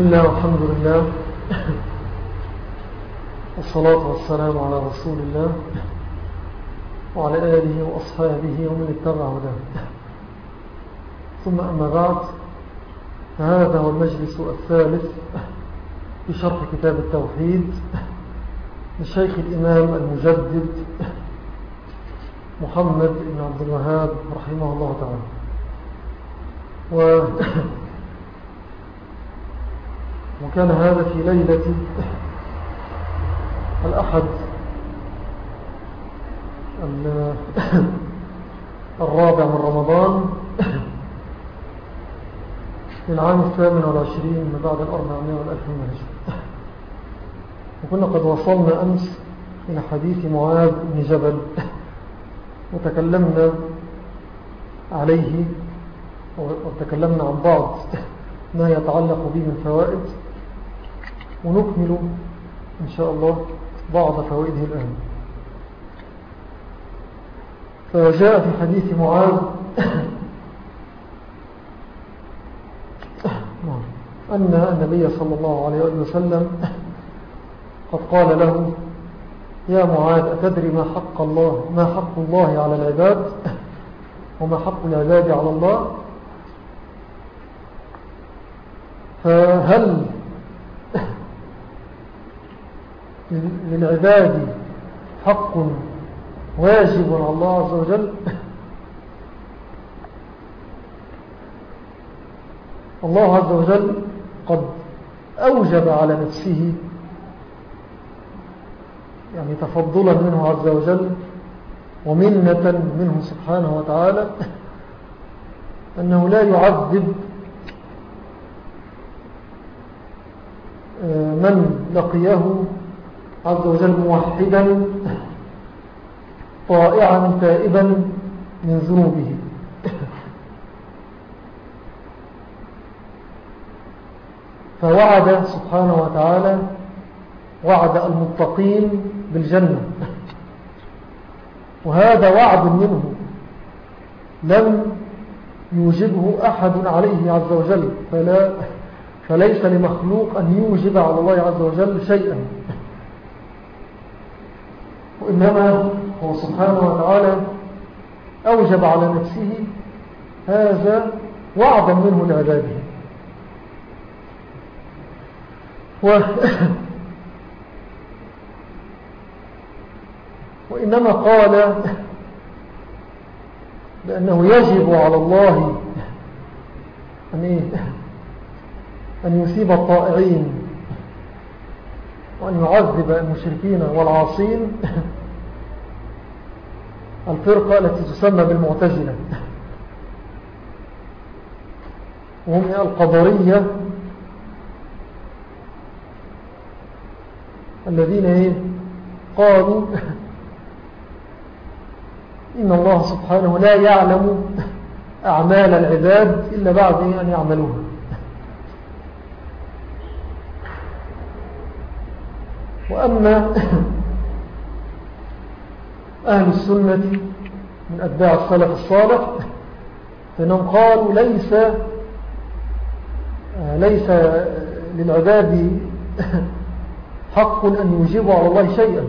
بسم الله والحمد لله. والصلاة والسلام على رسول الله وعلى آله وأصحابه ومن اتبع هداه. ثم أما بعد فهذا هو المجلس الثالث في شرح كتاب التوحيد للشيخ الإمام المجدد محمد بن عبد الوهاب رحمه الله تعالى. و وكان هذا في ليلة الأحد الرابع من رمضان في العام الثامن والعشرين من بعد الأربعمائة والألف من الهجرة. وكنا قد وصلنا أمس إلى حديث معاذ بن جبل وتكلمنا عليه وتكلمنا عن بعض ما يتعلق به من فوائد. ونكمل إن شاء الله بعض فوائده الآن فجاء في حديث معاذ. أن النبي صلى الله عليه وسلم قد قال له يا معاذ أتدري ما حق الله ما حق الله على العباد وما حق العباد على الله؟ فهل للعباد حق واجب على الله عز وجل. الله عز وجل قد أوجب على نفسه يعني تفضلا منه عز وجل ومنة منه سبحانه وتعالى أنه لا يعذب آه، من لقيه عز وجل موحدا طائعا تائبا من ذنوبه. فوعد سبحانه وتعالى وعد المتقين بالجنة. وهذا وعد منه لم يوجبه أحد عليه عز وجل فلا فليس لمخلوق أن يوجب على الله عز وجل شيئا. وإنما هو سبحانه وتعالى أوجب على نفسه هذا وعدا منه لعباده و وإنما قال بأنه يجب على الله أن؟ أن يثيب الطائعين وأن يعذب المشركين والعاصين الفرقة التي تسمى بالمعتزلة وهم القدرية الذين إيه؟ قالوا إن الله سبحانه لا يعلم أعمال العباد إلا بعد أن يعملوها وأما أهل السنة من أتباع السلف الصالح فإنهم قالوا ليس ليس للعباد حق أن يوجبوا على الله شيئا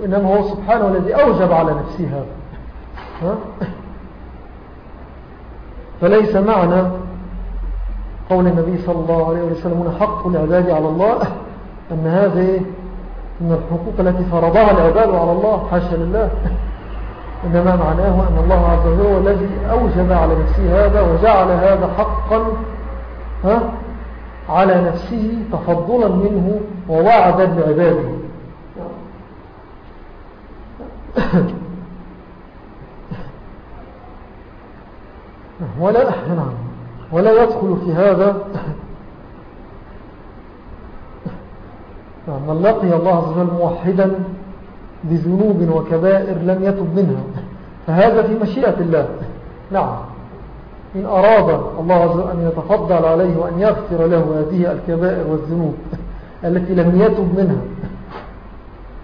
وإنما هو سبحانه الذي أوجب على نفسه هذا. فليس معنى قول النبي صلى الله عليه وسلم حق العباد على الله أن هذه من الحقوق التي فرضها العباد على الله حاشا لله إنما معناه أن الله عز وجل هو الذي أوجب على نفسه هذا وجعل هذا حقا ها على نفسه تفضلا منه ووعدا لعباده. ولا نعم ولا يدخل في هذا من لقي الله عز وجل موحدا بذنوب وكبائر لم يتب منها. فهذا في مشيئة الله. نعم. إن أراد الله عز وجل أن يتفضل عليه وأن يغفر له هذه الكبائر والذنوب التي لم يتب منها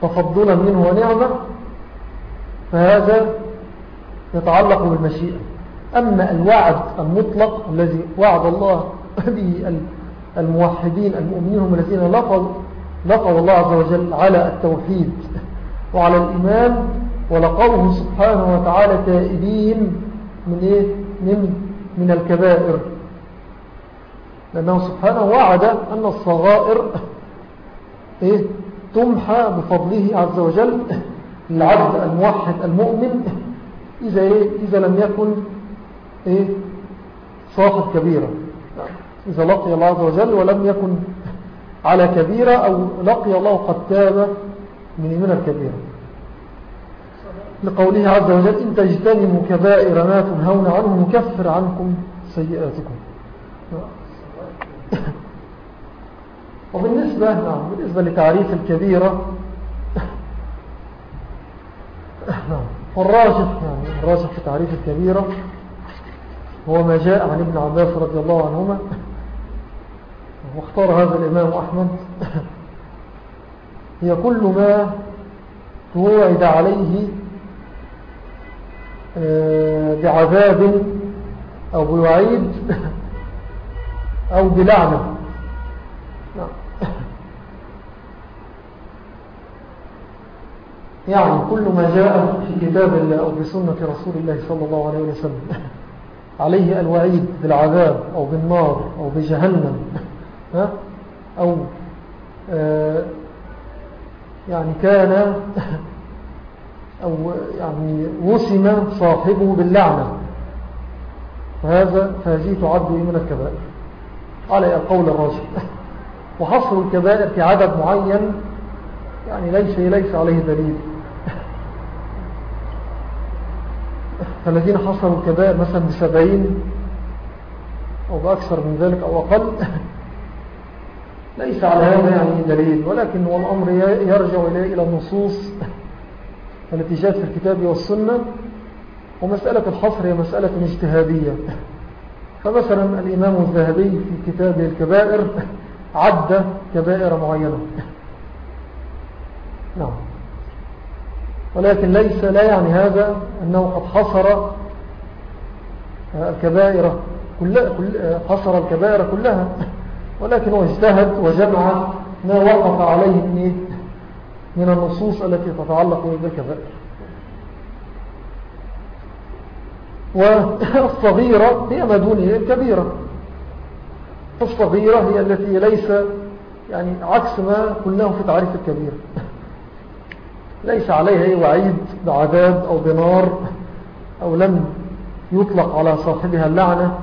تفضلا منه ونعمة فهذا يتعلق بالمشيئة. أما الوعد المطلق الذي وعد الله به الموحدين المؤمنين هم الذين لقوا الله عز وجل على التوحيد وعلى الإيمان ولقوه سبحانه وتعالى تائبين من, إيه؟ من, من الكبائر لأنه سبحانه وعد أن الصغائر إيه؟ تمحى بفضله عز وجل للعبد الموحد المؤمن إذا, إيه؟ إذا لم يكن إيه؟ صاحب كبيرة إذا لقي الله عز وجل ولم يكن على كبيرة أو لقي الله قد تاب من من الكبيرة. لقوله عز وجل إن تجتنموا كبائر ما تنهون عنه نكفر عنكم سيئاتكم. وبالنسبة نعم بالنسبة لتعريف الكبيرة نعم والراجح يعني الراجح في تعريف الكبيرة هو ما جاء عن ابن عباس رضي الله عنهما. واختار هذا الإمام أحمد. هي كل ما توعد عليه آه، بعذاب أو بوعيد أو بلعنة. نعم. يعني كل ما جاء في كتاب الله أو بسنة رسول الله صلى الله عليه وسلم عليه الوعيد بالعذاب أو بالنار أو بجهنم. أو آه، يعني كان أو يعني وسم صاحبه باللعنة. فهذا فهذه تعد من الكبائر. على القول الراجح وحصر الكبائر في عدد معين يعني ليس ليس عليه دليل. فالذين حصروا الكبائر مثلا بسبعين أو بأكثر من ذلك أو أقل ليس على هذا يعني دليل ولكن هو الأمر يرجع إلى النصوص التي جاءت في الكتاب والسنة. ومسألة الحصر هي مسألة اجتهادية. فمثلا الإمام الذهبي في كتابه الكبائر عد كبائر معينة. نعم. ولكن ليس لا يعني هذا أنه قد حصر الكبائر كلها حصر الكبائر كلها. ولكن هو اجتهد وجمع ما وقف عليه من النصوص التي تتعلق بالكبائر والصغيرة هي ما دون الكبيرة. الصغيرة هي التي ليس يعني عكس ما قلناه في تعريف الكبير. ليس عليها أي وعيد بعذاب أو بنار أو لم يطلق على صاحبها اللعنة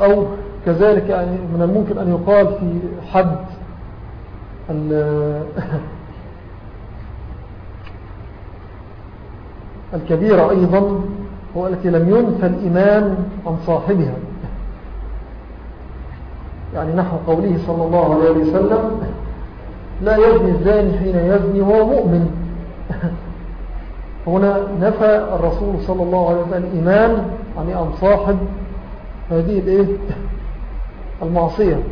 أو كذلك يعني من الممكن أن يقال في حد الكبيرة أيضا هو التي لم ينفى الإيمان عن صاحبها. يعني نحو قوله صلى الله عليه وسلم لا يزني الزاني حين يزني وهو مؤمن. هنا نفى الرسول صلى الله عليه وسلم الإيمان عن صاحب هذه الإيه؟ المعصية.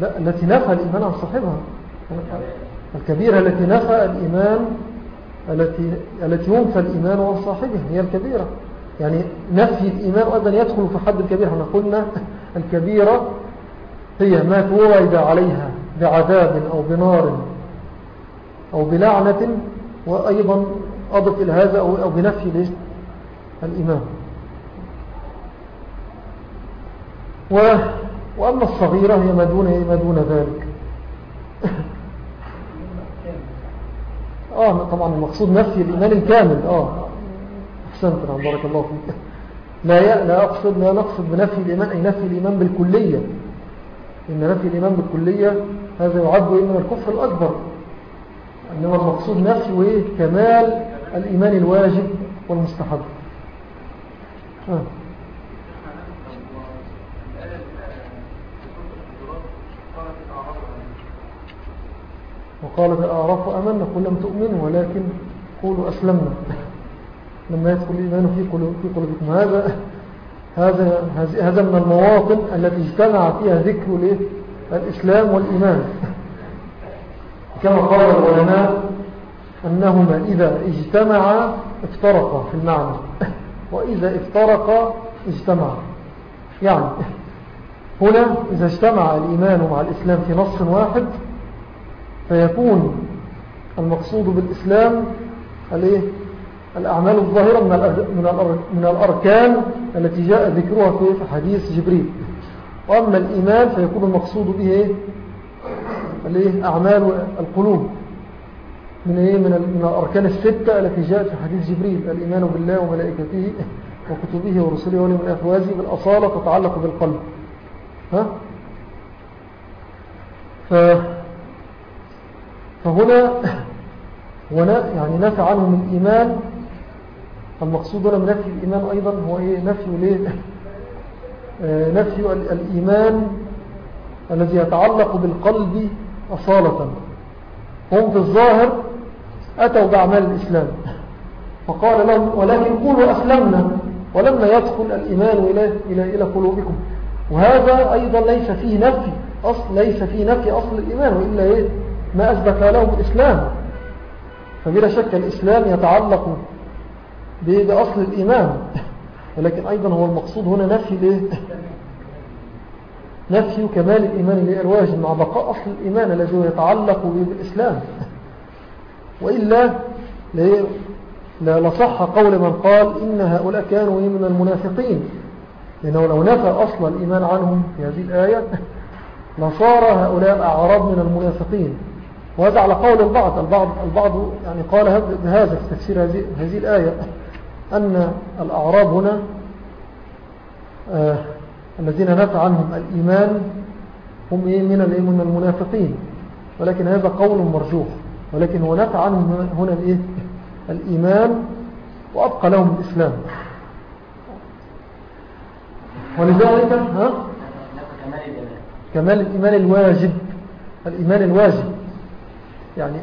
لا التي نفى الإيمان عن صاحبها. الكبيرة التي نفى الإيمان التي, التي ينفى الإيمان عن صاحبها هي الكبيرة. يعني نفي الإيمان أيضا يدخل في حد الكبيرة إحنا قلنا الكبيرة هي ما توعد عليها بعذاب أو بنار أو بلعنة وأيضا أضف إلى هذا أو بنفي الإيمان و وأما الصغيرة هي ما دون, ما دون ذلك. آه طبعا المقصود نفي الإيمان الكامل. آه. أحسنت نعم بارك الله فيك. لا لا أقصد لا نقصد بنفي الإيمان أي نفي الإيمان بالكلية. إن نفي الإيمان بالكلية هذا يعد من الكفر الأكبر. إنما المقصود نفي كمال الإيمان الواجب والمستحب. آه. وقال الأعراف أمنا قل لم تؤمنوا ولكن قولوا أسلمنا. لما يدخل الإيمان في قلوبكم. هذا هذا هذا من المواطن التي اجتمع فيها ذكر الإسلام والإيمان. كما قال العلماء أنهما إذا اجتمعا افترقا في المعنى. وإذا افترقا اجتمعا. يعني هنا إذا اجتمع الإيمان مع الإسلام في نص واحد فيكون المقصود بالإسلام الأعمال الظاهرة من الأركان التي جاء ذكرها في حديث جبريل. وأما الإيمان فيكون المقصود به أعمال القلوب. من إيه؟ من من الأركان الستة التي جاءت في حديث جبريل الإيمان بالله وملائكته وكتبه ورسله واليوم الآخر. بالأصالة تتعلق بالقلب. ها؟ ف فهنا هنا يعني نفع عنهم الإيمان. المقصود هنا من نفي الإيمان أيضا هو إيه؟ نفي ليه؟ آه، نفي الإيمان الذي يتعلق بالقلب أصالة. هم في الظاهر أتوا بأعمال الإسلام. فقال لهم ولكن قولوا أسلمنا ولما يدخل الإيمان إلى, إلى, إلى قلوبكم. وهذا أيضا ليس فيه نفي أصل ليس فيه نفي أصل الإيمان وإلا إيه؟ ما أثبت لهم الإسلام. فبلا شك الإسلام يتعلق بأصل الإيمان. ولكن أيضا هو المقصود هنا نفي ليه نفي كمال الإيمان لأرواج مع بقاء أصل الإيمان الذي يتعلق بالإسلام. وإلا لصح قول من قال إن هؤلاء كانوا من المنافقين. لأنه لو نفى أصل الإيمان عنهم في هذه الآية لصار هؤلاء أعراب من المنافقين. وهذا على قول البعض. البعض, البعض يعني قال بهذا في تفسير هذه, الآية أن الأعراب هنا آه الذين نفى عنهم الإيمان هم إيه؟ من المنافقين. ولكن هذا قول مرجوح. ولكن هو نفى عنهم هنا الإيه؟ الإيمان وأبقى لهم الإسلام. ولذلك ها؟ كمال الإيمان الواجب. الإيمان الواجب. يعني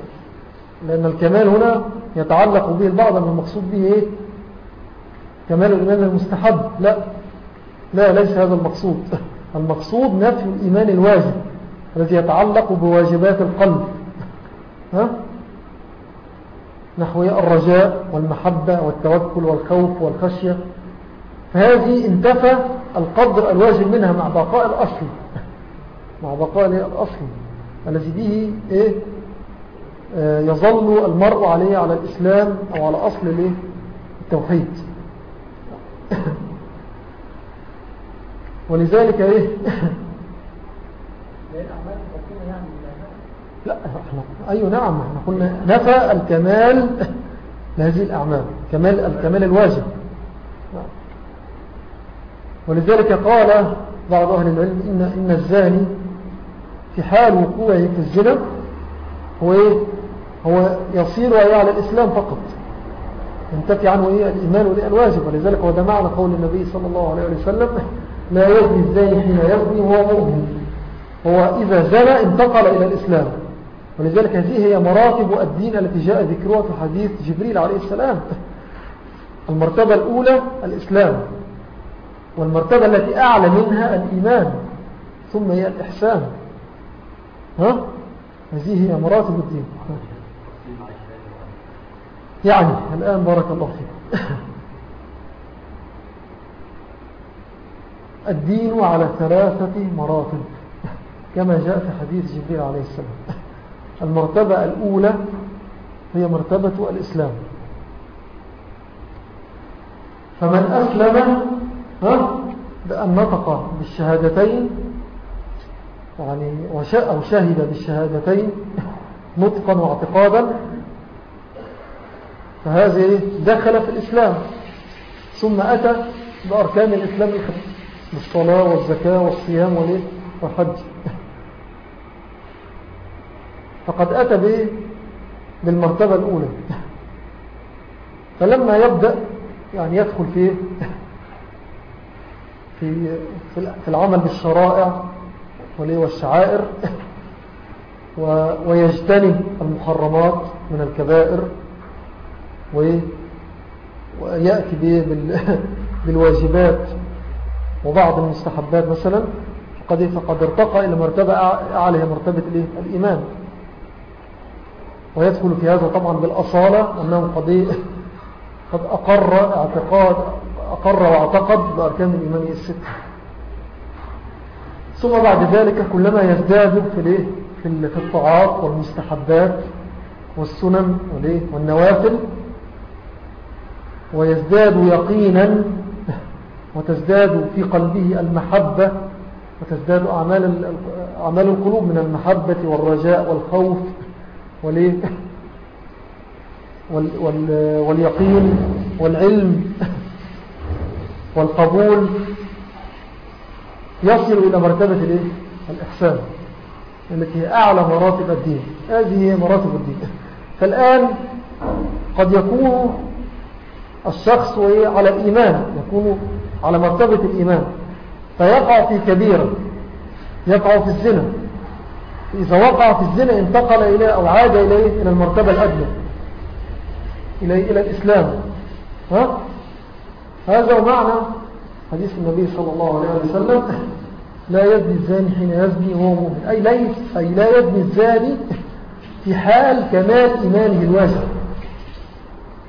لأن الكمال هنا يتعلق به البعض من المقصود به إيه؟ كمال الإيمان المستحب. لا. لا ليس هذا المقصود. المقصود نفي الإيمان الواجب الذي يتعلق بواجبات القلب. نحو الرجاء والمحبة والتوكل والخوف والخشية. فهذه انتفى القدر الواجب منها مع بقاء الأصل. مع بقاء الأصل. الذي به إيه؟ آه، يظل المرء عليه على الإسلام أو على أصل التوحيد. ولذلك إيه؟ لا إحنا أيوة نعم إحنا قلنا نفى الكمال لهذه الأعمال كمال الكمال الواجب. ولذلك قال بعض أهل العلم إن, إن الزاني في حال وقوعه في الزنا هو إيه؟ هو يصير على الإسلام فقط ينتفي عنه إيه؟ الإيمان الواجب. ولذلك هو ده معنى قول النبي صلى الله عليه وسلم لا يزني الزاني حين يزني وهو مؤمن. هو إذا زنى انتقل إلى الإسلام. ولذلك هذه هي مراتب الدين التي جاء ذكرها في حديث جبريل عليه السلام. المرتبة الأولى الإسلام والمرتبة التي أعلى منها الإيمان ثم هي الإحسان. ها؟ هذه هي مراتب الدين. يعني الآن بارك الله فيك. الدين على ثلاثة مراتب كما جاء في حديث جبريل عليه السلام. المرتبة الأولى هي مرتبة الإسلام. فمن أسلم بأن نطق بالشهادتين يعني أو شهد بالشهادتين نطقا واعتقادا فهذه دخل في الإسلام. ثم أتى بأركان الإسلام بالصلاة والزكاة والصيام والحج. فقد أتى به بالمرتبة الأولى. فلما يبدأ يعني يدخل فيه في في العمل بالشرائع والشعائر ويجتنب المحرمات من الكبائر ويأتي بالواجبات. وبعض المستحبات مثلا فقد, ارتقى إلى مرتبة أعلى مرتبة الإيمان. ويدخل في هذا طبعا بالأصالة أنه قد, إيه؟ قد أقر اعتقاد أقر واعتقد بأركان الإيمان الستة. ثم بعد ذلك كلما يزداد في, في الطاعات والمستحبات والسنن والنوافل ويزداد يقينا وتزداد في قلبه المحبة وتزداد أعمال, أعمال القلوب من المحبة والرجاء والخوف واليقين والعلم والقبول يصل إلى مرتبة الإحسان التي هي أعلى مراتب الدين. هذه هي مراتب الدين. فالآن قد يكون الشخص على الإيمان يكون على مرتبة الإيمان فيقع في كبيرة يقع في الزنا. إذا وقع في الزنا انتقل إلى أو عاد إليه إلى المرتبة الأدنى إلى, إلى الإسلام ها؟ هذا معنى حديث النبي صلى الله عليه وسلم لا يزني الزاني حين يزني وهو مؤمن أي, ليس أي لا يزني الزاني في حال كمال إيمانه الواجب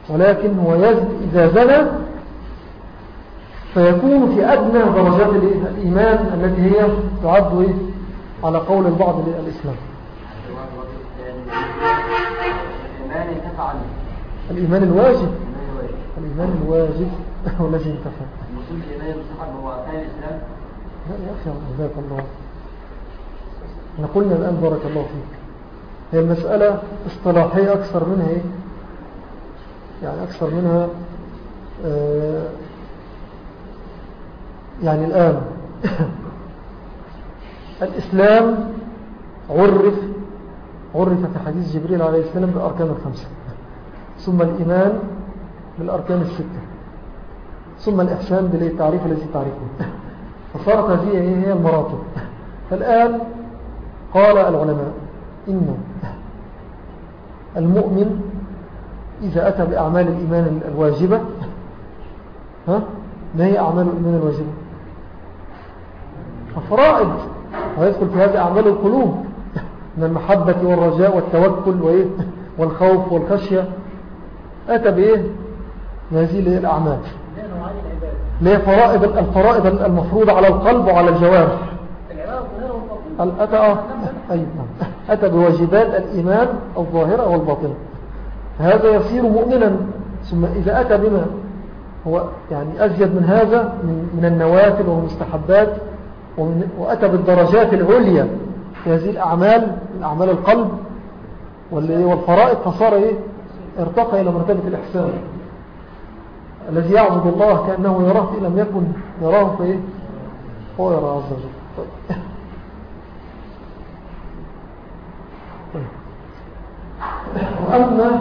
ولكن هو يزني إذا زنى فيكون في أدنى درجات الإيمان التي هي تعد إيه؟ على قول البعض للإسلام. الإيمان الواجب. الإيمان الواجب. هو الذي انتفع المسلم الإيمان المستحب هو أركان الإسلام؟ لا يا أخي جزاك الله. إحنا قلنا الآن بارك الله فيك. هي المسألة اصطلاحية أكثر منها إيه؟ يعني أكثر منها آه يعني الآن. الإسلام عرف عرف في حديث جبريل عليه السلام بالأركان الخمسة. ثم الإيمان بالأركان الستة. ثم الإحسان بالتعريف الذي تعرفه. فصارت هذه هي المراتب. فالآن قال العلماء إن المؤمن إذا أتى بأعمال الإيمان الواجبة ها؟ ما هي أعمال الإيمان الواجبة؟ الفرائض. ويدخل في هذه أعمال القلوب من المحبة والرجاء والتوكل والخوف والخشية. أتى بإيه؟ بهذه الأعمال. ليه فرائض الفرائض المفروضة على القلب وعلى الجوارح. أتى, آه، أيوة. أتى بواجبات الإيمان الظاهرة والباطنة. هذا يصير مؤمنا. ثم إذا أتى بما هو يعني أزيد من هذا من النوافل والمستحبات وأتى بالدرجات العليا في هذه الأعمال الأعمال القلب والفرائض فصار إيه؟ ارتقى إلى مرتبة الإحسان. الذي يعبد الله كأنه يراه إن لم يكن يراه فإيه؟ هو يرى عز وجل. طيب. وأما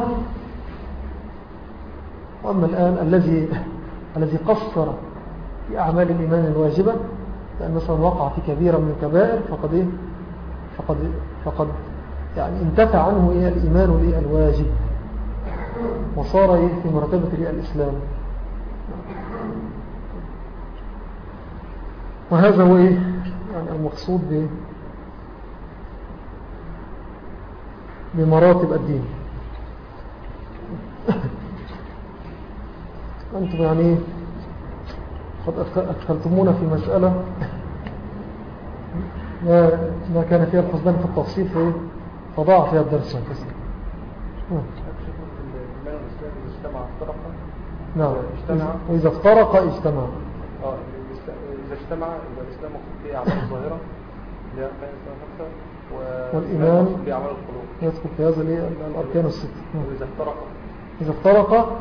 وأما الآن الذي الذي قصر في أعمال الإيمان الواجبة لأن مثلا وقع في كبيرة من الكبائر فقد إيه؟ فقد, فقد يعني انتفع عنه إيه؟ الإيمان الواجب. وصار إيه؟ في مرتبة إيه؟ الإسلام. وهذا هو إيه؟ يعني المقصود ب بمراتب الدين. أنتم يعني قد أدخلتمونا في مسألة ما كان فيها الحسبان في التفصيل فضاع فيها الدرس نعم. وإذا افترق اجتمع. آه إذا اجتمع يبقى الإسلام فيه أعمال الظاهرة. والإيمان يدخل في هذا الأركان الستة. وإذا افترق. إذا افترق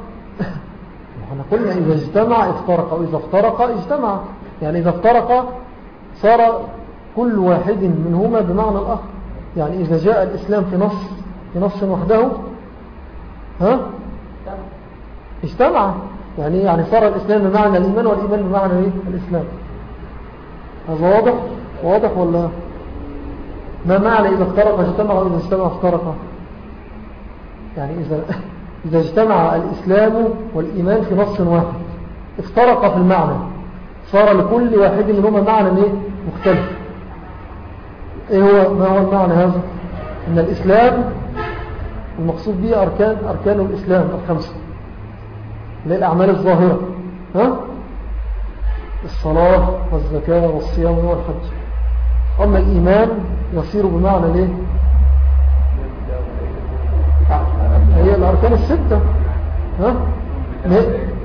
إحنا قلنا إذا اجتمع افترق وإذا افترق اجتمع. يعني إذا افترق صار كل واحد منهما بمعنى الآخر. يعني إذا جاء الإسلام في نص في نص وحده ها؟ اجتمع. يعني يعني صار الإسلام بمعنى الإيمان والإيمان بمعنى إيه؟ الإسلام. هذا واضح؟ واضح ولا؟ ما معنى إذا افترق اجتمع وإذا اجتمع افترق؟ يعني إذا إذا اجتمع الإسلام والإيمان في نص واحد افترق في المعنى صار لكل واحد منهما معنى إيه؟ مختلف. إيه هو؟ ما هو المعنى هذا؟ إن الإسلام المقصود به أركان, أركان الإسلام الخمسة. للأعمال الظاهرة. ها؟ الصلاة والزكاة والصيام والحج. أما الإيمان يصير بمعنى ليه هي الأركان الستة. ها؟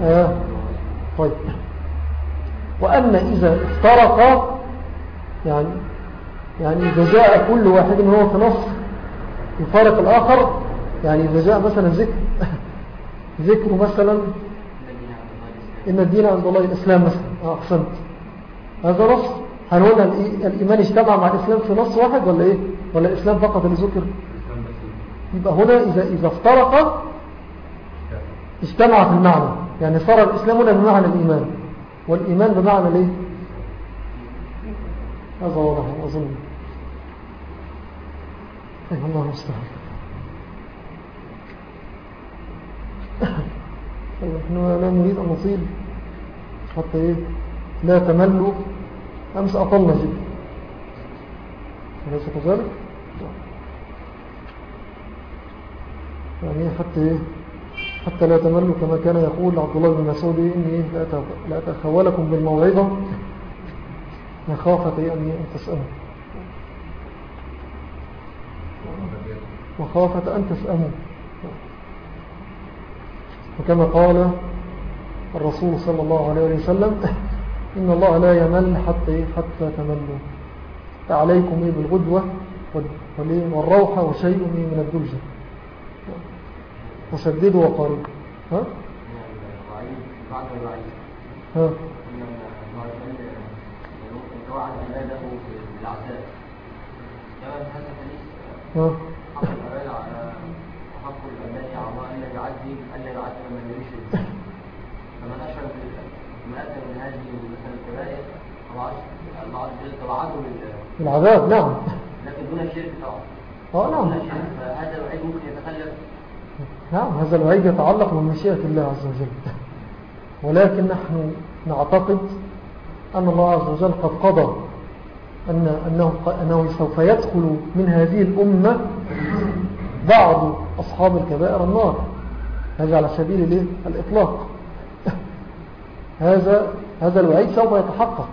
آه. طيب. وأن إذا افترق يعني يعني إذا جاء كل واحد هو في نص يفارق الآخر يعني إذا جاء مثلا ذكر ذكر مثلا إن الدين عند الله الإسلام مثلا. آه، أحسنت. هذا نص. هل هنا الإيمان اجتمع مع الإسلام في نص واحد ولا إيه؟ ولا الإسلام فقط اللي ذكر؟ يبقى هنا إذا, إذا افترق اجتمع في المعنى. يعني صار الإسلام هنا بمعنى الإيمان. والإيمان بمعنى ليه هذا واضح أظن. أيه الله مستحيل نحن لا نريد أن نصيب حتى إيه؟ لا تملوا أمس أطلنا جدا. أليس كذلك؟ يعني حتى حتى لا تملوا كما كان يقول عبد الله بن مسعود إني لا أتخولكم بالموعظة. مخافة يعني أن تسألوا مخافة أن تسأموا. وكما قال الرسول صلى الله عليه وسلم إن الله لا يمل حتى حتى تملوا. عليكم بالغدوة والروحة وشيء من الدلجة وسددوا وقاربوا ها؟ ها؟ توعده بالعذاب نعم. لكن دون الشرك طبعا. آه نعم فهذا الوعيد ممكن يتخلف نعم هذا الوعيد يتعلق بمشيئة الله عز وجل. ولكن نحن نعتقد أن الله عز وجل قد قضى أن أنه, أنه سوف يدخل من هذه الأمة بعض أصحاب الكبائر النار. هذا على سبيل الإطلاق. هذا هذا الوعيد سوف يتحقق.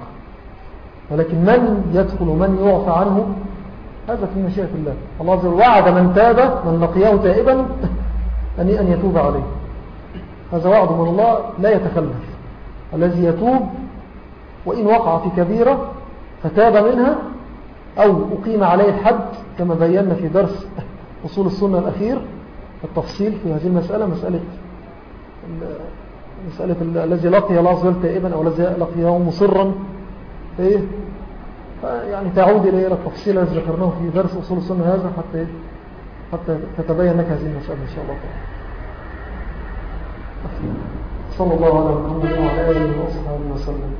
ولكن من يدخل ومن يعفى عنه؟ هذا في مشيئة الله. الله عز وجل وعد من تاب من لقياه تائبا. أن يتوب عليه. هذا وعد من الله لا يتخلف. الذي يتوب وإن وقع في كبيرة فتاب منها أو أقيم عليه الحد كما بينا في درس أصول السنة الأخير التفصيل في هذه المسألة مسألة مسألة الذي لقي الله وجل تائبا أو الذي لقيه مصرا. إيه؟ يعني تعود إلى التفصيل الذي ذكرناه في درس أصول السنة هذا حتى حتى تتبين لك هذه المسألة إن شاء الله. صلى الله على محمد وعلى آله وصحبه وسلم.